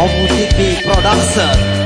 Omu TV Production.